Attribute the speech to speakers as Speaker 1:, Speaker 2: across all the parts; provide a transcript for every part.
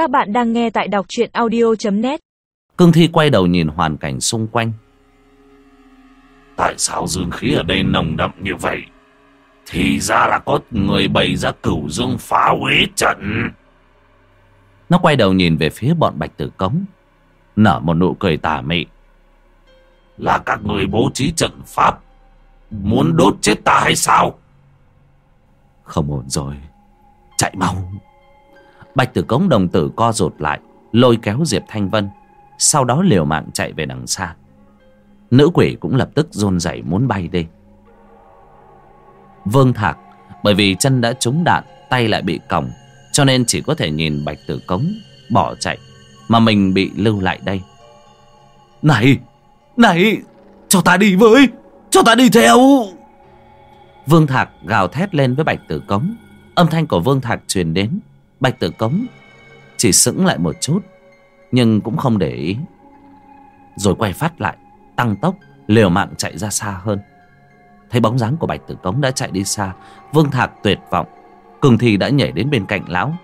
Speaker 1: Các bạn đang nghe tại đọc truyện audio.net
Speaker 2: Cương Thi quay đầu nhìn hoàn cảnh xung quanh
Speaker 3: Tại sao dương khí ở đây nồng đậm như vậy? Thì ra là có người bày ra cửu dương phá huế trận.
Speaker 2: Nó quay đầu nhìn về phía bọn bạch tử cống Nở một nụ cười tà mị
Speaker 3: Là các người bố trí trận pháp. Muốn đốt chết ta hay sao?
Speaker 2: Không ổn rồi Chạy mau Bạch tử cống đồng tử co rụt lại Lôi kéo Diệp Thanh Vân Sau đó liều mạng chạy về đằng xa. Nữ quỷ cũng lập tức run rẩy muốn bay đi. Vương Thạc Bởi vì chân đã trúng đạn Tay lại bị còng Cho nên chỉ có thể nhìn Bạch Tử Cống Bỏ chạy Mà mình bị lưu lại đây.
Speaker 3: Này Này Cho ta đi với Cho ta đi theo.
Speaker 2: Vương Thạc gào thét lên với Bạch Tử Cống. Âm thanh của Vương Thạc truyền đến Bạch Tử Cống Chỉ sững lại một chút Nhưng cũng không để ý Rồi quay phát lại Tăng tốc liều mạng chạy ra xa hơn Thấy bóng dáng của Bạch Tử Cống đã chạy đi xa Vương Thạc tuyệt vọng Cường Thi đã nhảy đến bên cạnh lão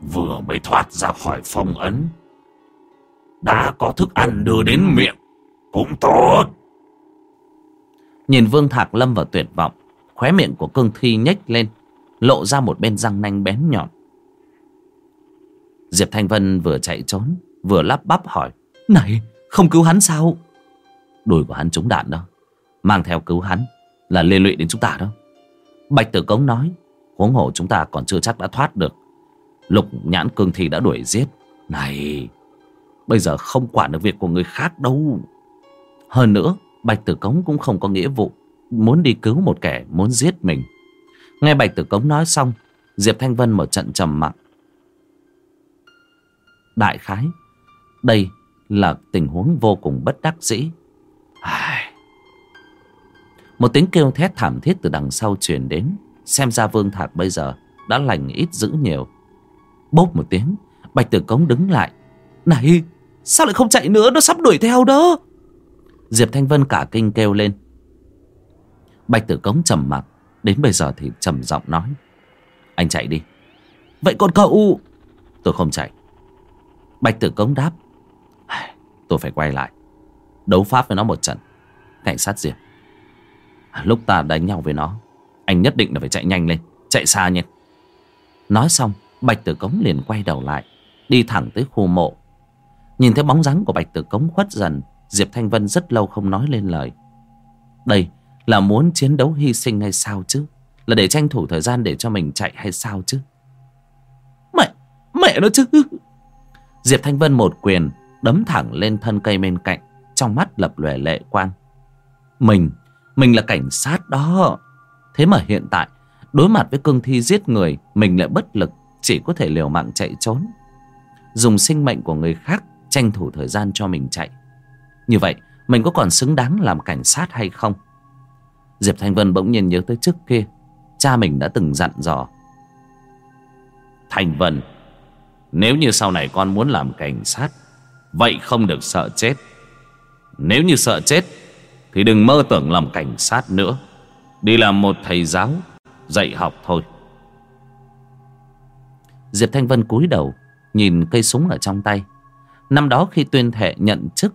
Speaker 3: Vừa mới thoát ra khỏi phong ấn. Đã có thức ăn đưa đến miệng. Cũng tốt.
Speaker 2: Nhìn Vương Thạc lâm vào tuyệt vọng Khóe miệng của cương thi nhếch lên, Lộ ra một bên răng nanh bén nhọn. Diệp Thanh Vân vừa chạy trốn, Vừa lắp bắp hỏi, Này, không cứu hắn sao? Đùi của hắn trúng đạn đó, Mang theo cứu hắn Là liên lụy đến chúng ta đó. Bạch Tử Cống nói, Huống hồ chúng ta còn chưa chắc đã thoát được. Lục nhãn cương thi đã đuổi giết. Này, Bây giờ không quản được việc của người khác đâu. Hơn nữa, Bạch Tử Cống cũng không có nghĩa vụ Muốn đi cứu một kẻ muốn giết mình. Nghe Bạch Tử Cống nói xong, Diệp Thanh Vân một trận trầm mặc. Đại khái, Đây là tình huống vô cùng bất đắc dĩ. Một tiếng kêu thét thảm thiết từ đằng sau truyền đến, Xem ra Vương Thạc bây giờ Đã lành ít dữ nhiều. Bốp một tiếng, Bạch Tử Cống đứng lại. Này, sao lại không chạy nữa? Nó sắp đuổi theo đó. Diệp Thanh Vân cả kinh kêu lên. Bạch Tử Cống trầm mặc, Đến bây giờ thì trầm giọng nói. Anh chạy đi. Vậy còn cậu? Tôi không chạy. Bạch Tử Cống đáp. Tôi phải quay lại, Đấu pháp với nó một trận, Cảnh sát Diệp Lúc ta đánh nhau với nó, Anh nhất định là phải chạy nhanh lên, Chạy xa nhé Nói xong, Bạch Tử Cống liền quay đầu lại, Đi thẳng tới khu mộ. Nhìn thấy bóng dáng của Bạch Tử Cống khuất dần, Diệp Thanh Vân rất lâu không nói lên lời. Đây là muốn chiến đấu hy sinh hay sao chứ? Là để tranh thủ thời gian để cho mình chạy hay sao chứ? Mẹ Mẹ nó chứ. Diệp Thanh Vân một quyền Đấm thẳng lên thân cây bên cạnh, Trong mắt lập lòe lệ quang. Mình Mình là cảnh sát đó. Thế mà hiện tại, Đối mặt với cương thi giết người, Mình lại bất lực, Chỉ có thể liều mạng chạy trốn. Dùng sinh mệnh của người khác Tranh thủ thời gian cho mình chạy. Như vậy, mình có còn xứng đáng làm cảnh sát hay không? Diệp Thanh Vân bỗng nhiên nhớ tới trước kia, Cha mình đã từng dặn dò.
Speaker 3: Thanh Vân, Nếu như sau này con muốn làm cảnh sát, Vậy không được sợ chết. Nếu như sợ chết, Thì đừng mơ tưởng làm cảnh sát nữa. Đi làm một thầy giáo, Dạy học thôi.
Speaker 2: Diệp Thanh Vân cúi đầu, Nhìn cây súng ở trong tay. Năm đó khi tuyên thệ nhận chức,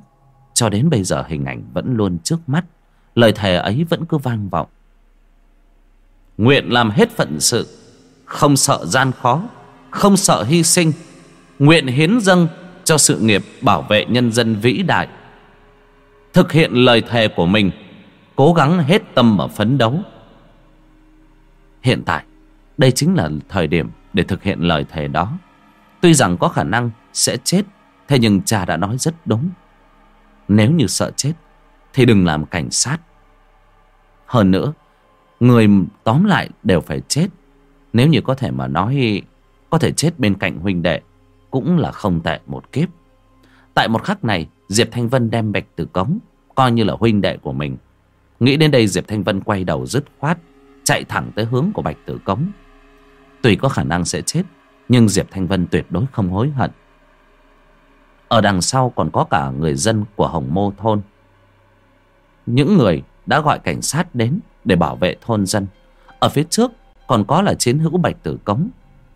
Speaker 2: Cho đến bây giờ hình ảnh vẫn luôn trước mắt. Lời thề ấy vẫn cứ vang vọng. Nguyện làm hết phận sự, Không sợ gian khó, Không sợ hy sinh. Nguyện hiến dâng cho sự nghiệp bảo vệ nhân dân vĩ đại. Thực hiện lời thề của mình, Cố gắng hết tâm mà phấn đấu. Hiện tại, Đây chính là thời điểm để thực hiện lời thề đó. Tuy rằng có khả năng sẽ chết, Thế nhưng cha đã nói rất đúng. Nếu như sợ chết thì đừng làm cảnh sát. Hơn nữa, Người tóm lại đều phải chết. Nếu như có thể mà nói, Có thể chết bên cạnh huynh đệ Cũng là không tệ một kiếp. Tại một khắc này, Diệp Thanh Vân đem Bạch Tử Cống, Coi như là huynh đệ của mình. Nghĩ đến đây Diệp Thanh Vân quay đầu dứt khoát, Chạy thẳng tới hướng của Bạch Tử Cống. Tùy có khả năng sẽ chết, Nhưng Diệp Thanh Vân tuyệt đối không hối hận. Ở đằng sau còn có cả người dân của Hồng Mô Thôn. Những người đã gọi cảnh sát đến Để bảo vệ thôn dân. Ở phía trước còn có là chiến hữu bạch tử cống.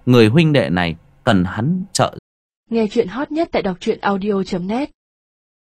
Speaker 2: Người huynh đệ này cần hắn trợ
Speaker 4: Nghe chuyện hot nhất tại đọc truyện audio.net